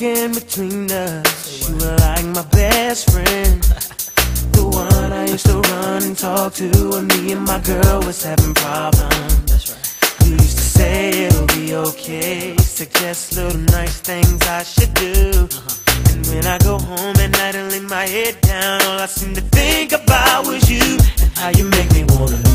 sticking between us. You were like my best friend. The one I used to run and talk to when me and my girl was having problems. That's right. You used to say it'll be okay. Suggest little nice things I should do. Uh-huh. And when I go home at night and lay my head down, all I seem to think about was you and how you make me wanna.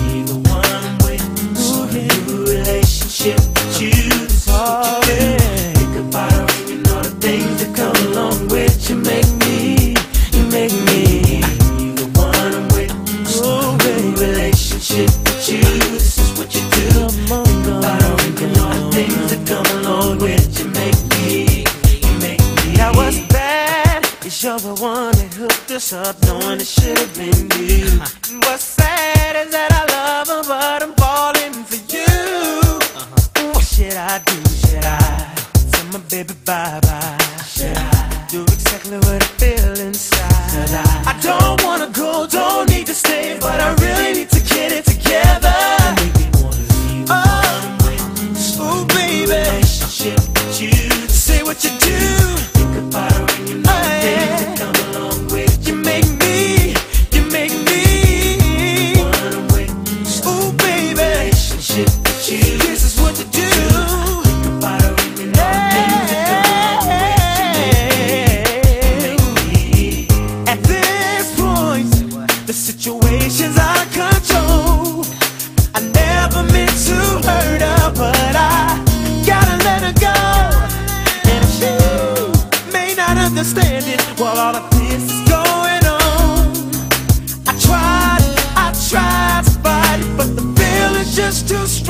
With you. This is what you do. Think about her and all the things that come along with you. Make me, you make me. Now what's bad is you're the one that hooked us up, knowing it should have been you. And what's sad is that I love her, but I'm falling for you. Uh-huh. What should I do? Should I tell my baby bye bye? Should I do exactly what I feel understand it, while all of this is going on, I tried, I tried to fight it, but the feeling's just too strong.